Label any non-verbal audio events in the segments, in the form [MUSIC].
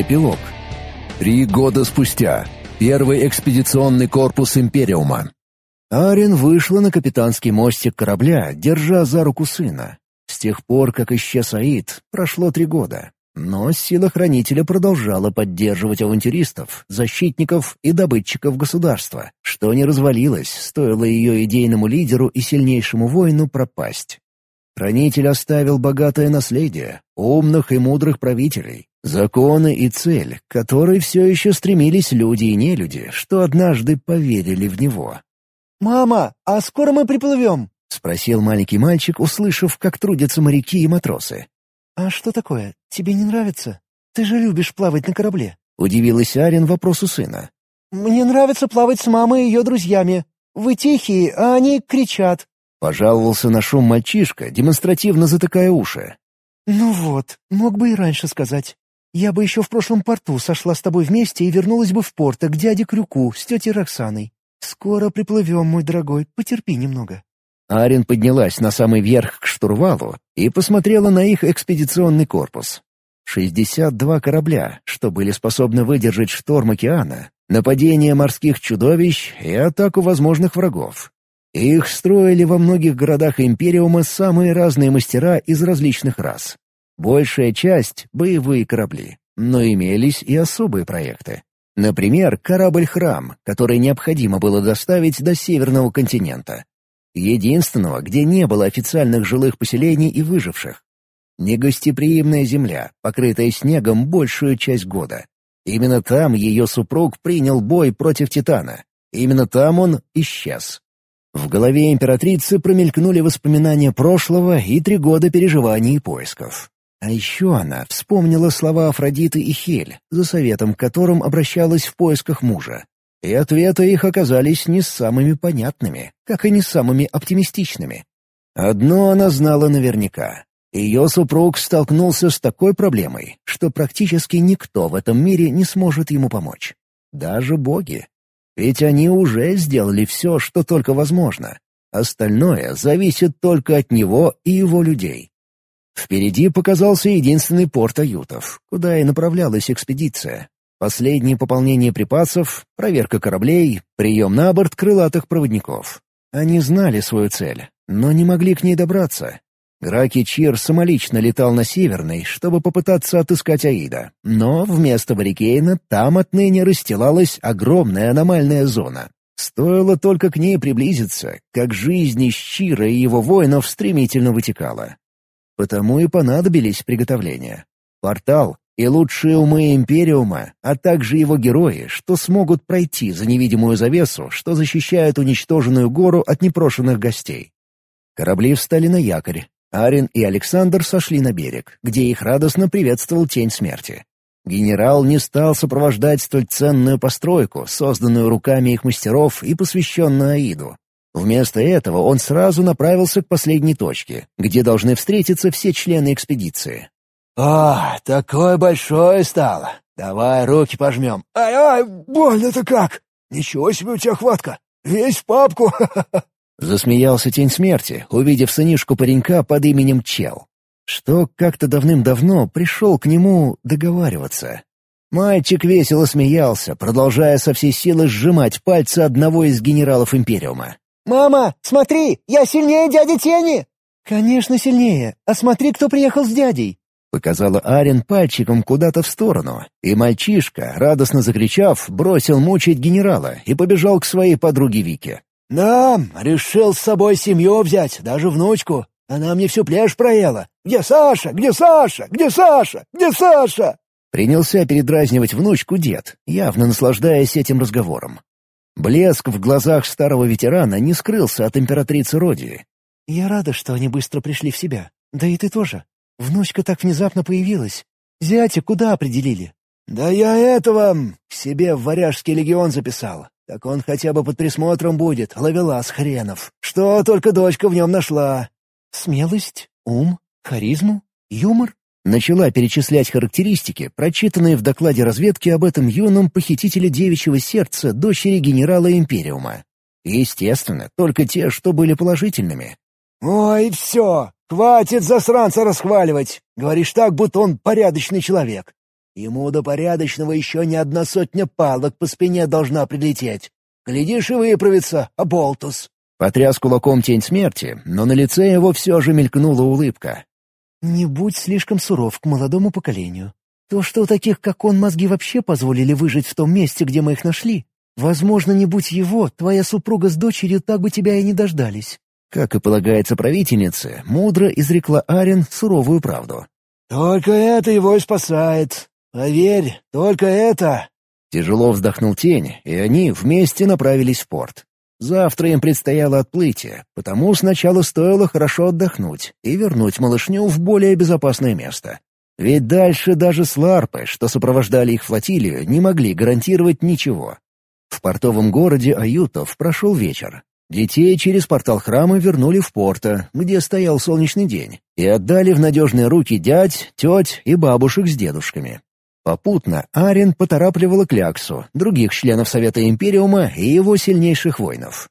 Эпилог. Три года спустя. Первый экспедиционный корпус Империума. Арин вышла на капитанский мостик корабля, держа за руку сына. С тех пор, как исчез Аид, прошло три года. Но сила Хранителя продолжала поддерживать авантюристов, защитников и добытчиков государства, что не развалилось, стоило ее идейному лидеру и сильнейшему воину пропасть. Хранитель оставил богатое наследие, умных и мудрых правителей, законы и цель, к которой все еще стремились люди и нелюди, что однажды поверили в него. «Мама, а скоро мы приплывем?» — спросил маленький мальчик, услышав, как трудятся моряки и матросы. «А что такое? Тебе не нравится? Ты же любишь плавать на корабле». Удивилась Арин вопросу сына. «Мне нравится плавать с мамой и ее друзьями. Вы тихие, а они кричат». Пожаловался на шум мальчишка, демонстративно затыкая уши. «Ну вот, мог бы и раньше сказать. Я бы еще в прошлом порту сошла с тобой вместе и вернулась бы в порт к дяде Крюку с тетей Роксаной. Скоро приплывем, мой дорогой, потерпи немного». Арин поднялась на самый верх к штурвалу и посмотрела на их экспедиционный корпус. 62 корабля, что были способны выдержать шторм океана, нападение морских чудовищ и атаку возможных врагов. Их строили во многих городах Империума самые разные мастера из различных рас. Большая часть — боевые корабли, но имелись и особые проекты. Например, корабль-храм, который необходимо было доставить до Северного континента. Единственного, где не было официальных жилых поселений и выживших. Негостеприимная земля, покрытая снегом большую часть года. Именно там ее супруг принял бой против Титана. Именно там он исчез. В голове императрицы промелькнули воспоминания прошлого и три года переживаний и поисков. А еще она вспомнила слова Афродиты и Хель, за советом к которым обращалась в поисках мужа. И ответы их оказались не самыми понятными, как и не самыми оптимистичными. Одно она знала наверняка. Ее супруг столкнулся с такой проблемой, что практически никто в этом мире не сможет ему помочь. Даже боги. Ведь они уже сделали все, что только возможно. Остальное зависит только от него и его людей. Впереди показался единственный порт аютов, куда и направлялась экспедиция, Последнее пополнение припасов, проверка кораблей, прием на борт крылатых проводников. Они знали свою цель, но не могли к ней добраться. Граки Чир самолично летал на Северный, чтобы попытаться отыскать Аида, но вместо Баррикейна там отныне расстилалась огромная аномальная зона. Стоило только к ней приблизиться, как жизнь из Чира и его воинов стремительно вытекала. Потому и понадобились приготовления. Портал, и лучшие умы Империума, а также его герои, что смогут пройти за невидимую завесу, что защищает уничтоженную гору от непрошенных гостей. Корабли встали на якорь. Арин и Александр сошли на берег, где их радостно приветствовал Тень Смерти. Генерал не стал сопровождать столь ценную постройку, созданную руками их мастеров и посвященную Аиду. Вместо этого он сразу направился к последней точке, где должны встретиться все члены экспедиции. «А, такой большой стал. Давай руки пожмем». «Ай-ай, больно-то как! Ничего себе у тебя хватка! Весь в папку!» [LAUGHS] Засмеялся тень смерти, увидев сынишку паренька под именем Чел, что как-то давным-давно пришел к нему договариваться. Мальчик весело смеялся, продолжая со всей силы сжимать пальцы одного из генералов Империума. «Мама, смотри, я сильнее дяди Тени!» «Конечно, сильнее. А смотри, кто приехал с дядей. — показала Арен пальчиком куда-то в сторону, и мальчишка, радостно закричав, бросил мучить генерала и побежал к своей подруге Вике. «Да, решил с собой семью взять, даже внучку. Она мне всю пляж проела. Где Саша? Где Саша? Где Саша? Где Саша?» Принялся передразнивать внучку дед, явно наслаждаясь этим разговором. Блеск в глазах старого ветерана не скрылся от императрицы Родии. «Я рада, что они быстро пришли в себя. Да и ты тоже. Внучка так внезапно появилась. Зятя куда определили?» «Да я этого к себе в Варяжский легион записал. Так он хотя бы под присмотром будет, ловелас хренов. Что только дочка в нем нашла». «Смелость, ум, харизму, юмор?» Начала перечислять характеристики, прочитанные в докладе разведки об этом юном похитителе девичьего сердца дочери генерала Империума. Естественно, только те, что были положительными. «Ой, все! Хватит засранца расхваливать! Говоришь так, будто он порядочный человек. Ему до порядочного еще не одна сотня палок по спине должна прилететь. Глядишь и выправится, а болтус. Потряс кулаком тень смерти, но на лице его все же мелькнула улыбка. «Не будь слишком суров к молодому поколению. То, что у таких, как он, мозги вообще позволили выжить в том месте, где мы их нашли, возможно, не будь его, твоя супруга с дочерью так бы тебя и не дождались». Как и полагается правительнице, мудро изрекла Арен суровую правду. «Только это его и спасает. Поверь, только это...» Тяжело вздохнул тень, и они вместе направились в порт. Завтра им предстояло отплытие, потому сначала стоило хорошо отдохнуть и вернуть малышню в более безопасное место. Ведь дальше даже сларпы, что сопровождали их флотилию, не могли гарантировать ничего. В портовом городе Аютов прошел вечер. Детей через портал храма вернули в порто, где стоял солнечный день, и отдали в надежные руки дядь, теть и бабушек с дедушками. Попутно Арен поторапливала Кляксу, других членов Совета Империума и его сильнейших воинов.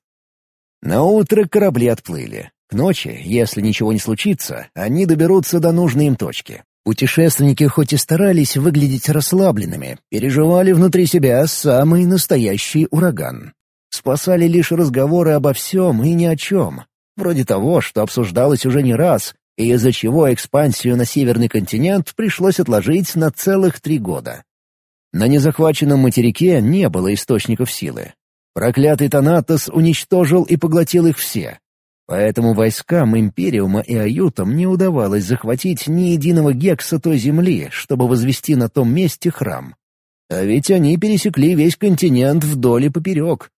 На утро корабли отплыли. К ночи, если ничего не случится, они доберутся до нужной им точки. Путешественники хоть и старались выглядеть расслабленными, переживали внутри себя самый настоящий ураган. Спасали лишь разговоры обо всем и ни о чем. Вроде того, что обсуждалось уже не раз, и из-за чего экспансию на северный континент пришлось отложить на целых три года. На незахваченном материке не было источников силы. Проклятый Танатос уничтожил и поглотил их все. Поэтому войскам Империума и Аютам не удавалось захватить ни единого гекса той земли, чтобы возвести на том месте храм. А ведь они пересекли весь континент вдоль и поперек,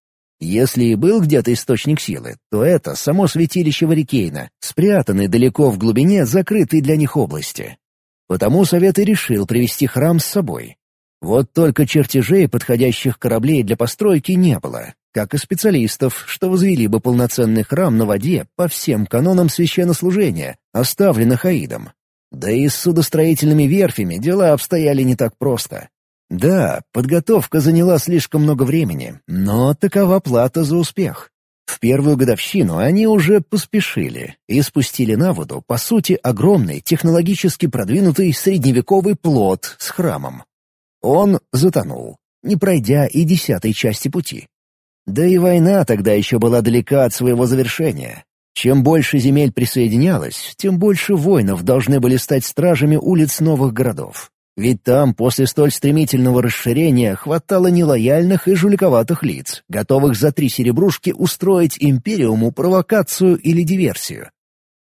если и был где-то источник силы, то это само святилище Варикейна, спрятанный далеко в глубине закрытой для них области. Потому Совет и решил привести храм с собой. Вот только чертежей подходящих кораблей для постройки не было, как и специалистов, что возвели бы полноценный храм на воде по всем канонам священнослужения, оставленных Аидом. Да и с судостроительными верфями дела обстояли не так просто. Да, подготовка заняла слишком много времени, но такова плата за успех. В первую годовщину они уже поспешили и спустили на воду, по сути, огромный, технологически продвинутый средневековый плот с храмом. Он затонул, не пройдя и десятой части пути. Да и война тогда еще была далека от своего завершения. Чем больше земель присоединялось, тем больше воинов должны были стать стражами улиц новых городов. Ведь там после столь стремительного расширения хватало нелояльных и жуликоватых лиц, готовых за три серебрушки устроить Империуму провокацию или диверсию.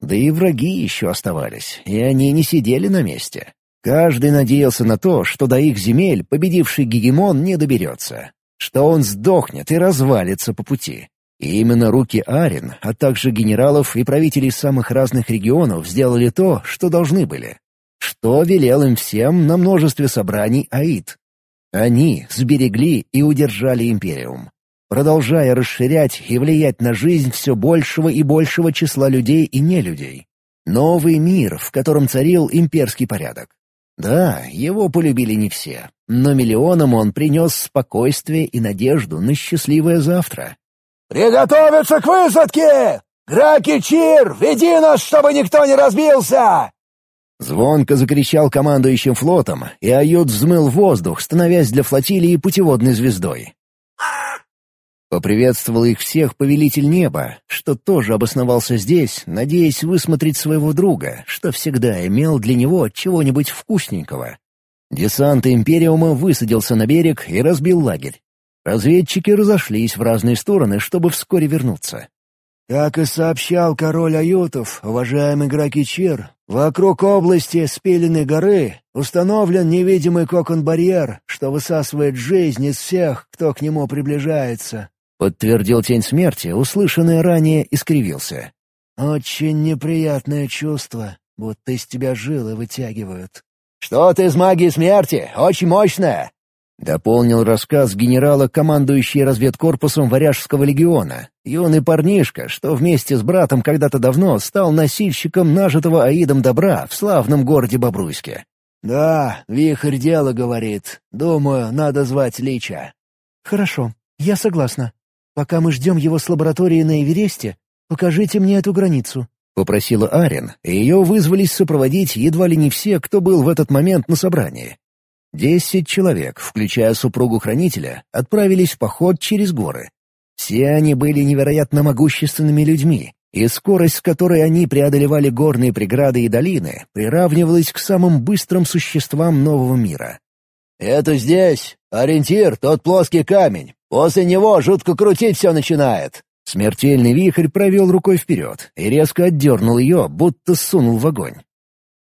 Да и враги еще оставались, и они не сидели на месте. Каждый надеялся на то, что до их земель победивший гегемон не доберется, что он сдохнет и развалится по пути. И именно руки Арин, а также генералов и правителей самых разных регионов сделали то, что должны были что велел им всем на множестве собраний Аид. Они сберегли и удержали Империум, продолжая расширять и влиять на жизнь все большего и большего числа людей и нелюдей. Новый мир, в котором царил имперский порядок. Да, его полюбили не все, но миллионам он принес спокойствие и надежду на счастливое завтра. «Приготовиться к высадке! Граки Чир, веди нас, чтобы никто не разбился!» Звонко закричал командующим флотом, и Ают взмыл воздух, становясь для флотилии путеводной звездой. Поприветствовал их всех повелитель неба, что тоже обосновался здесь, надеясь высмотреть своего друга, что всегда имел для него чего-нибудь вкусненького. Десант Империума высадился на берег и разбил лагерь. Разведчики разошлись в разные стороны, чтобы вскоре вернуться. Как и сообщал король Аютов, уважаемый Гракичир, вокруг области Спиленной горы установлен невидимый кокон-барьер, что высасывает жизнь из всех, кто к нему приближается. Подтвердил тень смерти, услышанный ранее искривился. «Очень неприятное чувство, будто из тебя жилы вытягивают». «Что-то из магии смерти, очень мощное!» Дополнил рассказ генерала, командующий разведкорпусом Варяжского легиона. Юный парнишка, что вместе с братом когда-то давно стал носильщиком нажитого Аидом добра в славном городе Бобруйске. «Да, вихрь дело говорит. Думаю, надо звать Лича». «Хорошо, я согласна. Пока мы ждем его с лаборатории на Эвересте, покажите мне эту границу», — попросила Арен, и ее вызвались сопроводить едва ли не все, кто был в этот момент на собрании. Десять человек, включая супругу-хранителя, отправились в поход через горы. Все они были невероятно могущественными людьми, и скорость, с которой они преодолевали горные преграды и долины, приравнивалась к самым быстрым существам нового мира. «Это здесь. Ориентир — тот плоский камень. После него жутко крутить все начинает». Смертельный вихрь провел рукой вперед и резко отдернул ее, будто сунул в огонь.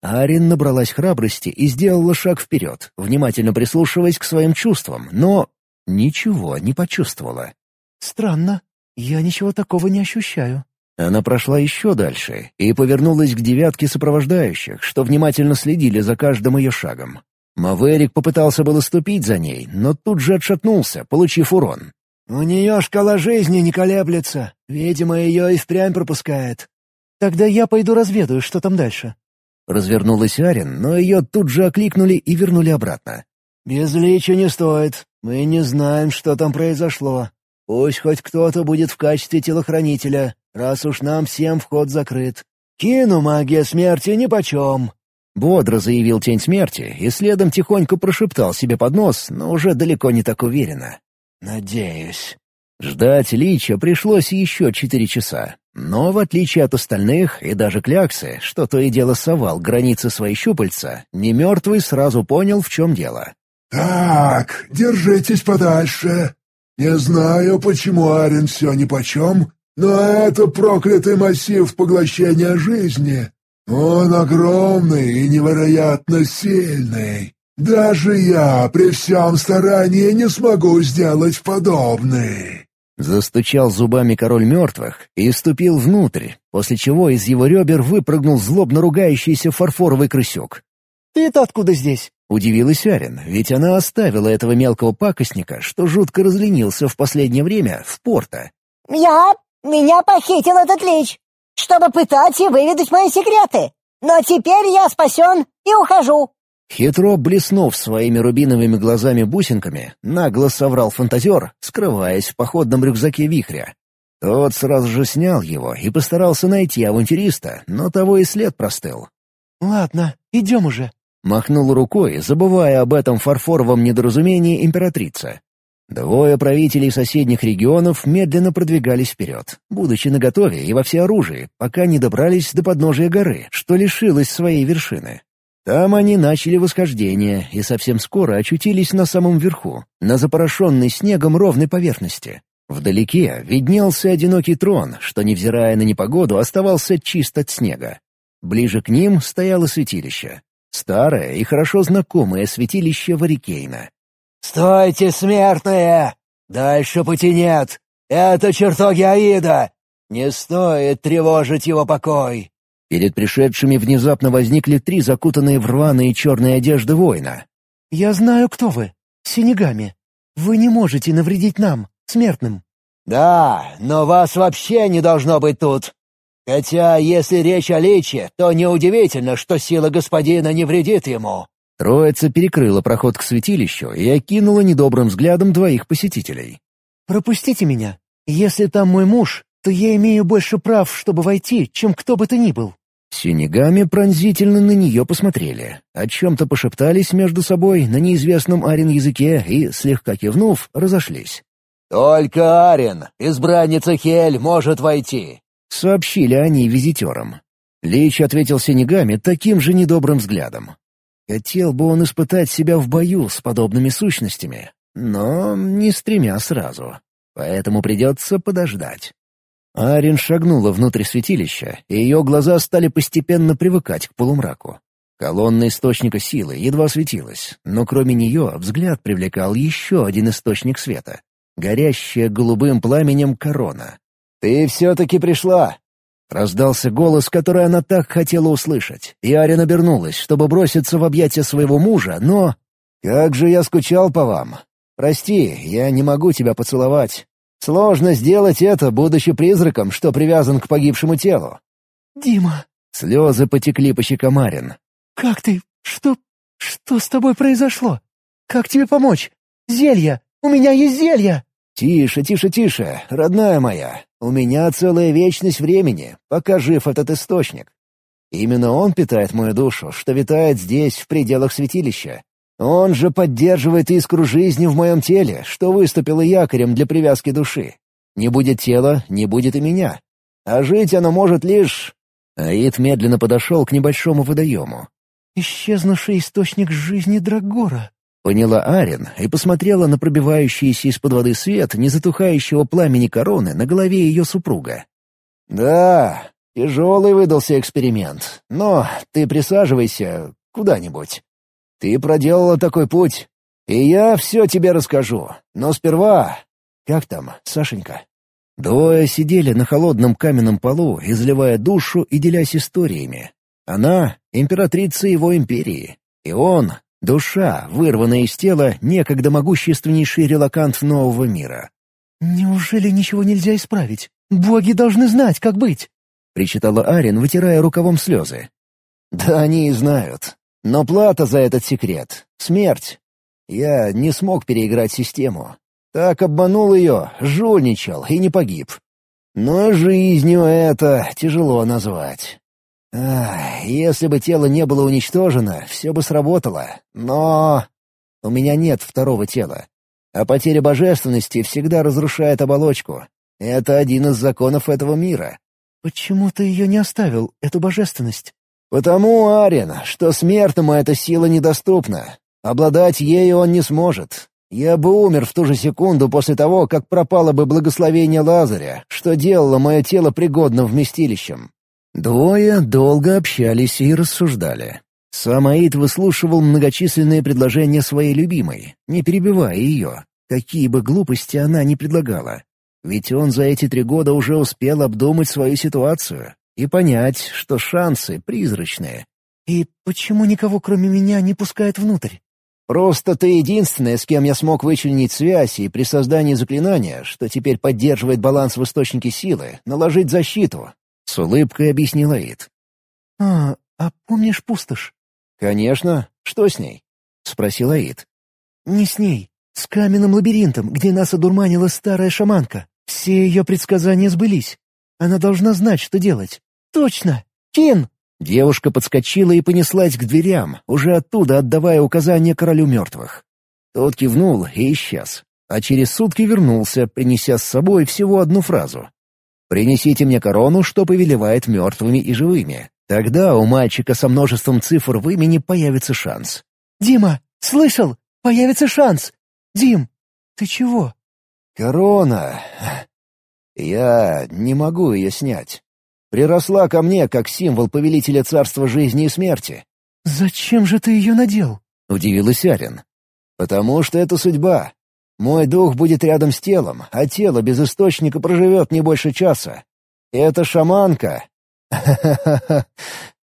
Арин набралась храбрости и сделала шаг вперед, внимательно прислушиваясь к своим чувствам, но ничего не почувствовала. «Странно. Я ничего такого не ощущаю». Она прошла еще дальше и повернулась к девятке сопровождающих, что внимательно следили за каждым ее шагом. Маверик попытался было ступить за ней, но тут же отшатнулся, получив урон. «У нее шкала жизни не колеблется. Видимо, ее и впрямь пропускает». «Тогда я пойду разведаю, что там дальше». Развернулась Арин, но ее тут же окликнули и вернули обратно. «Безличия не стоит. Мы не знаем, что там произошло. Пусть хоть кто-то будет в качестве телохранителя, раз уж нам всем вход закрыт. Кину магия смерти нипочем». Бодро заявил Тень Смерти и следом тихонько прошептал себе под нос, но уже далеко не так уверенно. «Надеюсь». Ждать Лича пришлось еще четыре часа. Но, в отличие от остальных, и даже Кляксы, что то и дело совал границы своей щупальца, немертвый сразу понял, в чем дело. «Так, держитесь подальше. Не знаю, почему Арен все нипочем, но это проклятый массив поглощения жизни. Он огромный и невероятно сильный. Даже я при всем старании не смогу сделать подобный». Застучал зубами король мертвых и ступил внутрь, после чего из его ребер выпрыгнул злобно ругающийся фарфоровый крысек. «Ты-то откуда здесь?» — удивилась Арин, ведь она оставила этого мелкого пакостника, что жутко разленился в последнее время, в порта. «Я... меня похитил этот лич, чтобы пытать и выведать мои секреты. Но теперь я спасен и ухожу. Хитро блеснув своими рубиновыми глазами-бусинками, нагло соврал фантазер, скрываясь в походном рюкзаке вихря. Тот сразу же снял его и постарался найти авантюриста, но того и след простыл. «Ладно, идем уже», — махнул рукой, забывая об этом фарфоровом недоразумении императрица. Двое правителей соседних регионов медленно продвигались вперед, будучи наготове и во всеоружии, пока не добрались до подножия горы, что лишилось своей вершины. Там они начали восхождение и совсем скоро очутились на самом верху, на запорошенной снегом ровной поверхности. Вдалеке виднелся одинокий трон, что, невзирая на непогоду, оставался чист от снега. Ближе к ним стояло святилище. Старое и хорошо знакомое святилище Варикейна. «Стойте, смертные! Дальше пути нет! Это чертоги Аида! Не стоит тревожить его покой!» Перед пришедшими внезапно возникли три закутанные в рваные черные одежды воина. «Я знаю, кто вы. Синегами. Вы не можете навредить нам, смертным». «Да, но вас вообще не должно быть тут. Хотя, если речь о личе, то неудивительно, что сила господина не вредит ему». Троица перекрыла проход к святилищу и окинула недобрым взглядом двоих посетителей. «Пропустите меня. Если там мой муж, то я имею больше прав, чтобы войти, чем кто бы то ни был». Синегами пронзительно на нее посмотрели, о чем-то пошептались между собой на неизвестном Арен языке и, слегка кивнув, разошлись. «Только Арен, избранница Хель, может войти», — сообщили они визитерам. Лич ответил Синегами таким же недобрым взглядом. Хотел бы он испытать себя в бою с подобными сущностями, но не с тремя сразу, поэтому придется подождать. Арин шагнула внутрь святилища, и ее глаза стали постепенно привыкать к полумраку. Колонна источника силы едва светилась, но кроме нее взгляд привлекал еще один источник света — горящая голубым пламенем корона. «Ты все-таки пришла!» Раздался голос, который она так хотела услышать, и Арин обернулась, чтобы броситься в объятия своего мужа, но... «Как же я скучал по вам! Прости, я не могу тебя поцеловать. Сложно сделать это, будучи призраком, что привязан к погибшему телу. «Дима!» Слезы потекли по щекам Арин. «Как ты? Что... что с тобой произошло? Как тебе помочь? Зелья! У меня есть зелья!» «Тише, тише, тише, родная моя. У меня целая вечность времени, пока жив этот источник. Именно он питает мою душу, что витает здесь, в пределах святилища. Он же поддерживает искру жизни в моем теле, что выступило якорем для привязки души. Не будет тела, не будет и меня. А жить оно может лишь...» Аид медленно подошел к небольшому водоему. «Исчезнувший источник жизни Драгора», — поняла Арен и посмотрела на пробивающийся из-под воды свет незатухающего пламени короны на голове ее супруга. «Да, тяжелый выдался эксперимент, но ты присаживайся куда-нибудь. Ты проделала такой путь, и я все тебе расскажу, но сперва... Как там, Сашенька?» Двое сидели на холодном каменном полу, изливая душу и делясь историями. Она — императрица его империи, и он — душа, вырванная из тела некогда могущественнейший релакант нового мира. «Неужели ничего нельзя исправить? Боги должны знать, как быть!» — причитала Арин, вытирая рукавом слезы. «Да они и знают. Но плата за этот секрет — смерть. Я не смог переиграть систему. Так обманул ее, жульничал и не погиб. Но жизнью это тяжело назвать. Ах, если бы тело не было уничтожено, все бы сработало. Но... У меня нет второго тела. А потеря божественности всегда разрушает оболочку. Это один из законов этого мира. «Почему ты ее не оставил, эту божественность?» «Потому, Арен, что смертному эта сила недоступна. Обладать ею он не сможет. Я бы умер в ту же секунду после того, как пропало бы благословение Лазаря, что делало мое тело пригодным вместилищем. Двое долго общались и рассуждали. Сам Аид выслушивал многочисленные предложения своей любимой, не перебивая ее, какие бы глупости она ни предлагала. Ведь он за эти три года уже успел обдумать свою ситуацию и понять, что шансы призрачные. «И почему никого, кроме меня, не пускают внутрь?» Просто ты единственная, с кем я смог вычленить связь и при создании заклинания, что теперь поддерживает баланс в источнике силы, наложить защиту. С улыбкой объяснил Аид. «А, а помнишь пустошь?» «Конечно. Что с ней?» — спросил Аид. «Не с ней. С каменным лабиринтом, где нас одурманила старая шаманка. Все ее предсказания сбылись. Она должна знать, что делать». «Точно! Кин!» Девушка подскочила и понеслась к дверям, уже оттуда отдавая указания королю мертвых. Тот кивнул и исчез, а через сутки вернулся, принеся с собой всего одну фразу. «Принесите мне корону, что повелевает мертвыми и живыми. Тогда у мальчика со множеством цифр в имени появится шанс». «Дима, слышал? Появится шанс! Дим, ты чего?» «Корона. Я не могу ее снять. Приросла ко мне, как символ повелителя царства жизни и смерти. «Зачем же ты ее надел?» — удивилась Арин. «Потому что это судьба. Мой дух будет рядом с телом, а тело без источника проживет не больше часа. Это шаманка. [LAUGHS]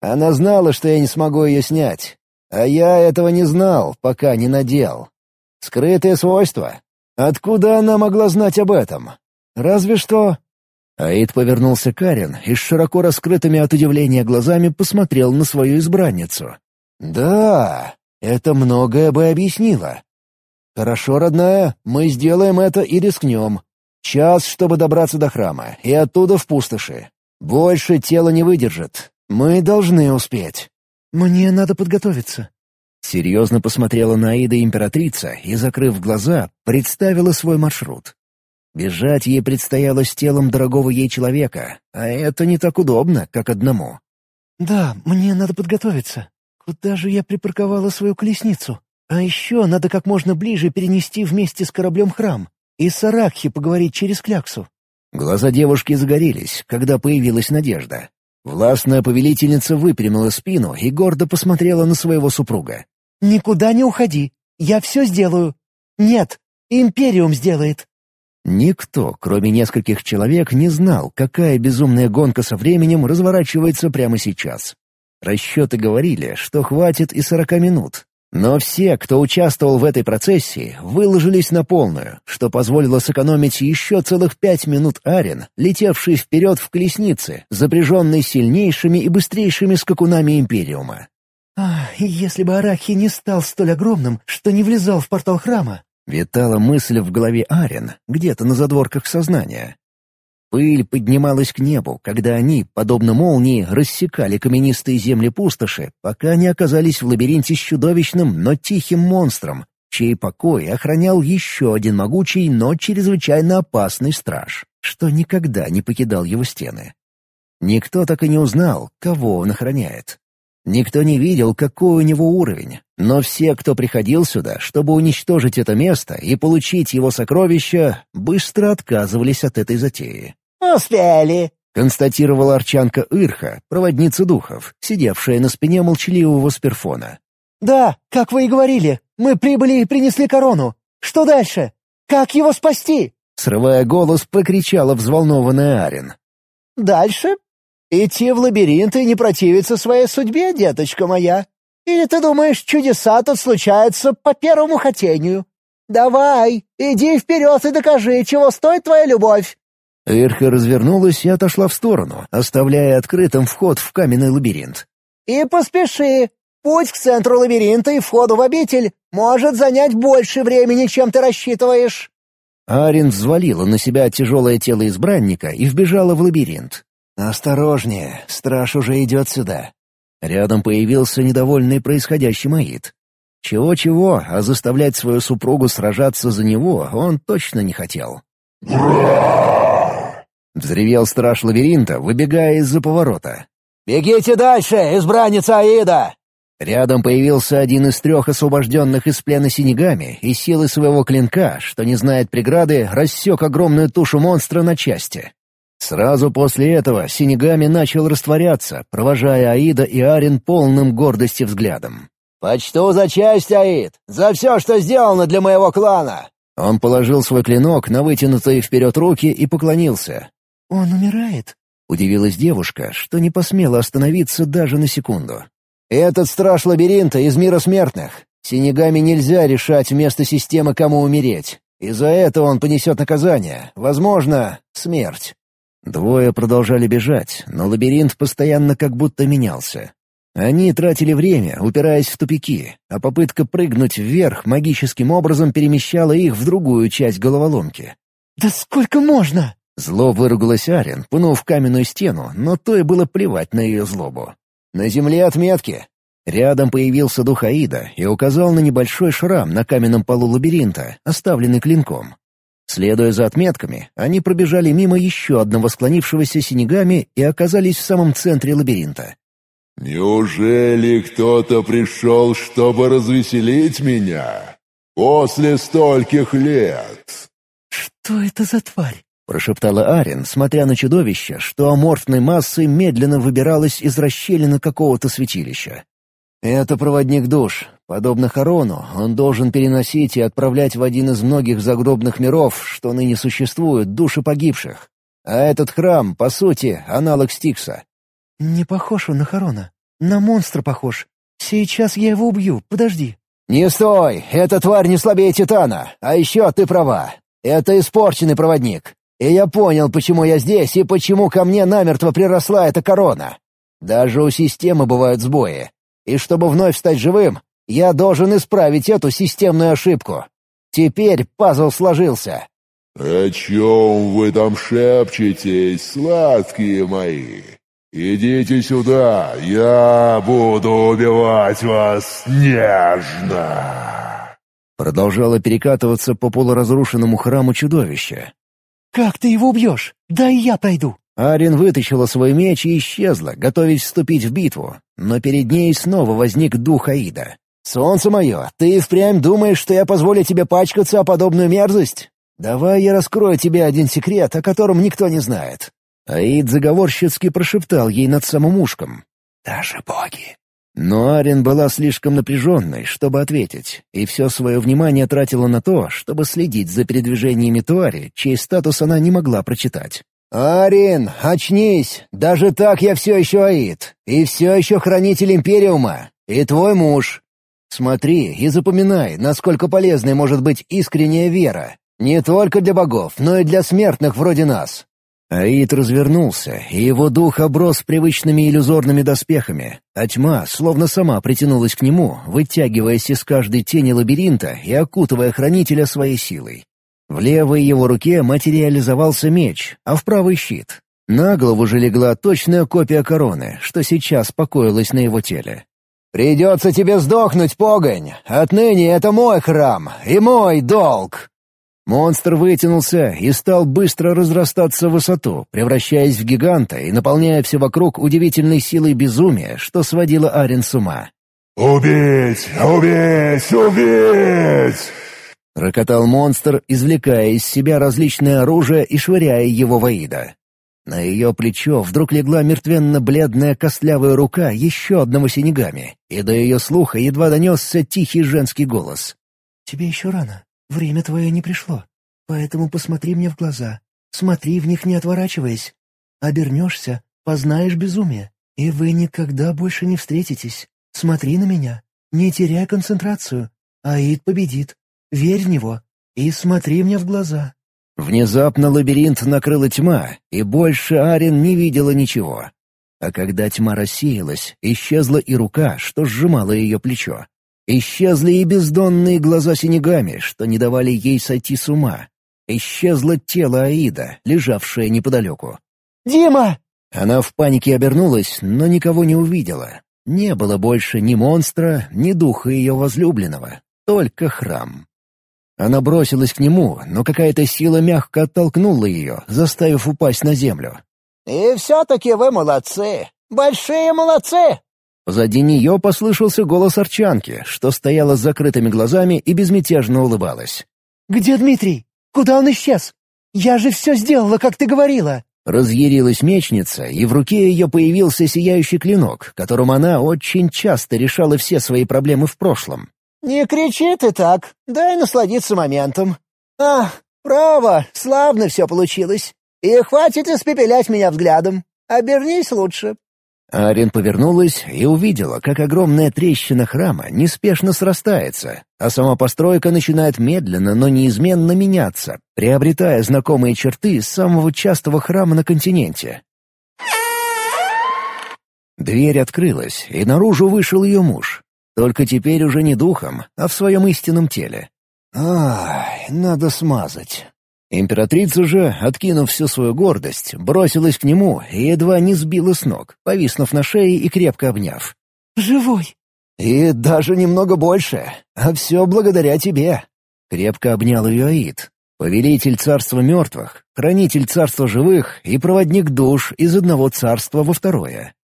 Она знала, что я не смогу ее снять. А я этого не знал, пока не надел. Скрытое свойство. Откуда она могла знать об этом? Разве что Аид повернулся к Карен и с широко раскрытыми от удивления глазами посмотрел на свою избранницу. «Да, это многое бы объяснило. Хорошо, родная, мы сделаем это и рискнем. Час, чтобы добраться до храма, и оттуда в пустоши. Больше тело не выдержит. Мы должны успеть». «Мне надо подготовиться». Серьезно посмотрела на Аида императрица и, закрыв глаза, представила свой маршрут. Бежать ей предстояло с телом дорогого ей человека, а это не так удобно, как одному. «Да, мне надо подготовиться. Куда же я припарковала свою колесницу? А еще надо как можно ближе перенести вместе с кораблем храм и с Аракхи поговорить через кляксу». Глаза девушки загорелись, когда появилась надежда. Властная повелительница выпрямила спину и гордо посмотрела на своего супруга. «Никуда не уходи. Я все сделаю. Нет, Империум сделает». Никто, кроме нескольких человек, не знал, какая безумная гонка со временем разворачивается прямо сейчас. Расчеты говорили, что хватит и сорока минут. Но все, кто участвовал в этой процессии, выложились на полную, что позволило сэкономить еще целых пять минут арен, летевший вперед в колеснице, запряженной сильнейшими и быстрейшими скакунами Империума. «Ах, если бы Арахи не стал столь огромным, что не влезал в портал храма, Витала мысль в голове Арен, где-то на задворках сознания. Пыль поднималась к небу, когда они, подобно молнии, рассекали каменистые земли пустоши, пока не оказались в лабиринте с чудовищным, но тихим монстром, чей покой охранял еще один могучий, но чрезвычайно опасный страж, что никогда не покидал его стены. Никто так и не узнал, кого он охраняет. Никто не видел, какой у него уровень, но все, кто приходил сюда, чтобы уничтожить это место и получить его сокровища, быстро отказывались от этой затеи. «Успели», — констатировала арчанка Ирха, проводница духов, сидевшая на спине молчаливого сперфона. «Да, как вы и говорили, мы прибыли и принесли корону. Что дальше? Как его спасти?» Срывая голос, прокричала взволнованная Арин. «Дальше Идти в лабиринт и не противиться своей судьбе, деточка моя? Или ты думаешь, чудеса тут случаются по первому хотению? Давай, иди вперед и докажи, чего стоит твоя любовь!» Ирха развернулась и отошла в сторону, оставляя открытым вход в каменный лабиринт. «И поспеши! Путь к центру лабиринта и входу в обитель может занять больше времени, чем ты рассчитываешь!» Арин взвалила на себя тяжелое тело избранника и вбежала в лабиринт. «Осторожнее, страж уже идет сюда». Рядом появился недовольный происходящим Аид. Чего-чего, а заставлять свою супругу сражаться за него он точно не хотел. Взревел страж лабиринта, выбегая из-за поворота. «Бегите дальше, избранница Аида!» Рядом появился один из трех освобожденных из плена синегами, и силы своего клинка, что не знает преграды, рассек огромную тушу монстра на части. Сразу после этого Синегами начал растворяться, провожая Аида и Арин полным гордости взглядом. «Почту за честь, Аид! За все, что сделано для моего клана!» Он положил свой клинок на вытянутые вперед руки и поклонился. «Он умирает?» — удивилась девушка, что не посмела остановиться даже на секунду. «Этот страж лабиринта из мира смертных. Синегами нельзя решать вместо системы, кому умереть. Из-за этого он понесет наказание, возможно, смерть. Двое продолжали бежать, но лабиринт постоянно как будто менялся. Они тратили время, упираясь в тупики, а попытка прыгнуть вверх магическим образом перемещала их в другую часть головоломки. «Да сколько можно?» Зло выругалась Арен, пнув каменную стену, но то и было плевать на ее злобу. «На земле отметки!» Рядом появился дух Аида и указал на небольшой шрам на каменном полу лабиринта, оставленный клинком. Следуя за отметками, они пробежали мимо еще одного склонившегося синегами и оказались в самом центре лабиринта. «Неужели кто-то пришел, чтобы развеселить меня? После стольких лет?» «Что это за тварь?» — прошептала Арен, смотря на чудовище, что аморфной массой медленно выбиралось из расщелины какого-то святилища. «Это проводник душ. Подобно Харону, он должен переносить и отправлять в один из многих загробных миров, что ныне существуют, души погибших. А этот храм, по сути, аналог Стикса». «Не похож он на Харона. На монстра похож. Сейчас я его убью, подожди». «Не стой! Эта тварь не слабее Титана! А еще ты права. Это испорченный проводник. И я понял, почему я здесь и почему ко мне намертво приросла эта корона. Даже у системы бывают сбои. И чтобы вновь стать живым, я должен исправить эту системную ошибку. Теперь пазл сложился. «О чем вы там шепчетесь, сладкие мои? Идите сюда, я буду убивать вас нежно!» Продолжало перекатываться по полуразрушенному храму чудовище. «Как ты его убьешь? Да и я пройду!» Арин вытащила свой меч и исчезла, готовясь вступить в битву, но перед ней снова возник дух Аида. «Солнце мое, ты впрямь думаешь, что я позволю тебе пачкаться о подобную мерзость? Давай я раскрою тебе один секрет, о котором никто не знает». Аид заговорщицки прошептал ей над самым ушком. «Даже боги». Но Арин была слишком напряженной, чтобы ответить, и все свое внимание тратила на то, чтобы следить за передвижениями твари, чей статус она не могла прочитать. «Арин, очнись! Даже так я все еще Аид, и все еще хранитель Империума, и твой муж. Смотри и запоминай, насколько полезной может быть искренняя вера. Не только для богов, но и для смертных вроде нас». Аид развернулся, и его дух оброс привычными иллюзорными доспехами, а тьма словно сама притянулась к нему, вытягиваясь из каждой тени лабиринта и окутывая хранителя своей силой. В левой его руке материализовался меч, а в правый — щит. На голову же легла точная копия короны, что сейчас покоилась на его теле. «Придется тебе сдохнуть, погонь! Отныне это мой храм и мой долг!» Монстр вытянулся и стал быстро разрастаться в высоту, превращаясь в гиганта и наполняя все вокруг удивительной силой безумия, что сводило Арен с ума. «Убить! Убить! Убить!» Рокотал монстр, извлекая из себя различное оружие и швыряя его в Аида. На ее плечо вдруг легла мертвенно-бледная костлявая рука еще одного синегами, и до ее слуха едва донесся тихий женский голос. «Тебе еще рано. Время твое не пришло. Поэтому посмотри мне в глаза. Смотри в них, не отворачиваясь. Обернешься, познаешь безумие, и вы никогда больше не встретитесь. Смотри на меня, не теряй концентрацию. Аид победит. Верь в него и смотри мне в глаза». Внезапно лабиринт накрыла тьма, и больше Арин не видела ничего. А когда тьма рассеялась, исчезла и рука, что сжимала ее плечо. Исчезли и бездонные глаза синегами, что не давали ей сойти с ума. Исчезло тело Аида, лежавшее неподалеку. «Дима!» Она в панике обернулась, но никого не увидела. Не было больше ни монстра, ни духа ее возлюбленного, только храм. Она бросилась к нему, но какая-то сила мягко оттолкнула ее, заставив упасть на землю. «И все-таки вы молодцы! Большие молодцы!» Позади нее послышался голос Арчанки, что стояла с закрытыми глазами и безмятежно улыбалась. «Где Дмитрий? Куда он исчез? Я же все сделала, как ты говорила!» Разъярилась мечница, и в руке ее появился сияющий клинок, которым она очень часто решала все свои проблемы в прошлом. «Не кричи ты так, дай насладиться моментом. Ах, право, славно все получилось. И хватит испепелять меня взглядом. Обернись лучше». Арин повернулась и увидела, как огромная трещина храма неспешно срастается, а сама постройка начинает медленно, но неизменно меняться, приобретая знакомые черты самого частого храма на континенте. Дверь открылась, и наружу вышел ее муж. Только теперь уже не духом, а в своем истинном теле. Ай, надо смазать. Императрица же, откинув всю свою гордость, бросилась к нему и едва не сбила с ног, повиснув на шее и крепко обняв. «Живой!» «И даже немного больше, а все благодаря тебе!» Крепко обнял ее Аид, повелитель царства мертвых, хранитель царства живых и проводник душ из одного царства во второе.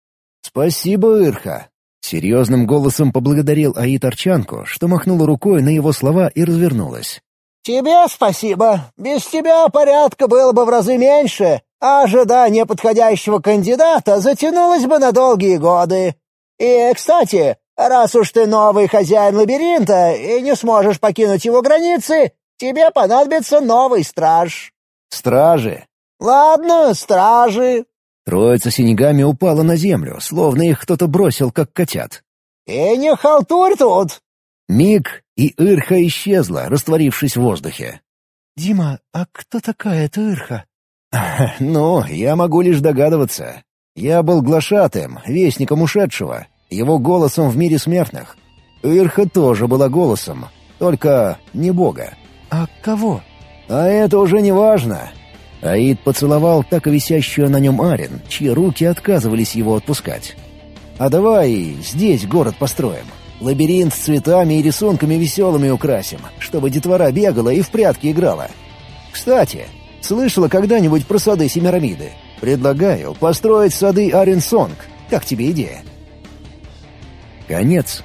«Спасибо, Ирха, Серьезным голосом поблагодарил Аид Арчанку, что махнула рукой на его слова и развернулась. «Тебе спасибо. Без тебя порядка было бы в разы меньше, а ожидание подходящего кандидата затянулось бы на долгие годы. И, кстати, раз уж ты новый хозяин лабиринта и не сможешь покинуть его границы, тебе понадобится новый страж». «Стражи?» «Ладно, стражи. Троица синегами упала на землю, словно их кто-то бросил, как котят. «И не халтурь тут!» Миг, и Ирха исчезла, растворившись в воздухе. «Дима, а кто такая эта Ирха?» [LAUGHS] «Ну, я могу лишь догадываться. Я был глашатым, вестником ушедшего, его голосом в мире смертных. Ирха тоже была голосом, только не бога». «А кого?» «А это уже не важно. Аид поцеловал так и висящую на нем Арин, чьи руки отказывались его отпускать. «А давай здесь город построим. Лабиринт с цветами и рисунками веселыми украсим, чтобы детвора бегала и в прятки играла. Кстати, слышала когда-нибудь про сады Семирамиды? Предлагаю построить сады Арин Сонг. Как тебе идея?» Конец